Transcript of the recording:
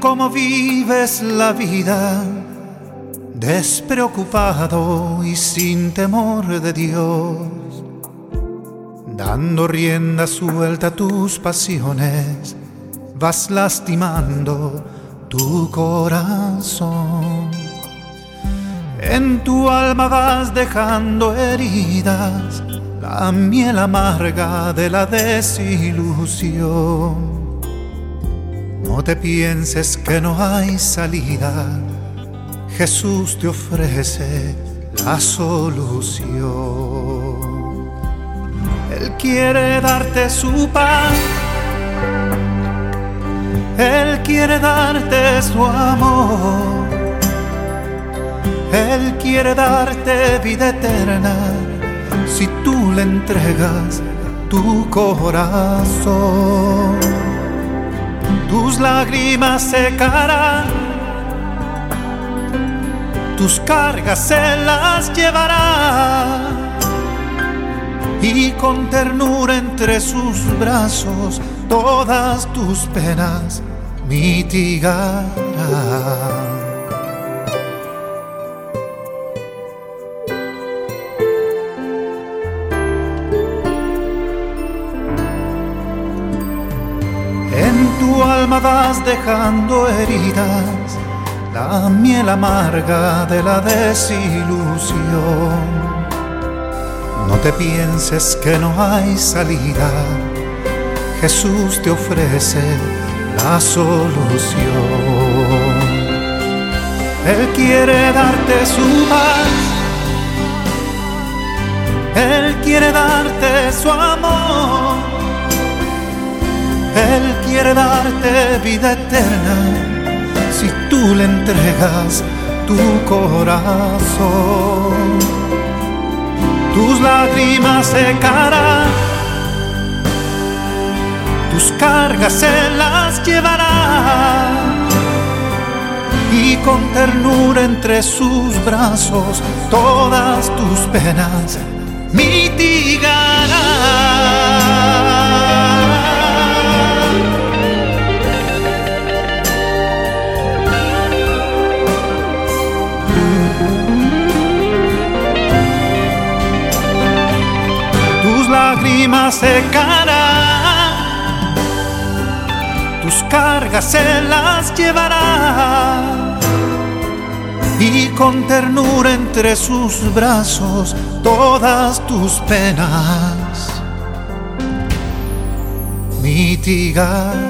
Cómo vives la vida, despreocupado y sin temor de Dios, dando rienda suelta a tus pasiones, vas lastimando tu corazón. En tu alma vas dejando heridas, la miel amarga de la desilusión. No te pienses que no hay salida, Jesús te ofrece la solución. Él quiere darte su paz, Él quiere darte su amor, Él quiere darte vida eterna si tú le entregas tu corazón tus lágrimas secarán, tus cargas se las llevará y con ternura entre sus brazos todas tus penas mitigará. Tu alma vas dejando heridas, la miel amarga de la desilusión. No te pienses que no hay salida, Jesús te ofrece la solución. Él quiere darte su paz, Él quiere darte su amor quiere darte vida eterna si tú le entregas tu corazón. Tus lágrimas secarán, tus cargas se las llevará y con ternura entre sus brazos todas tus penas mitigará. Lágrimas secarán, tus cargas se las llevará y con ternura entre sus brazos todas tus penas mitigará.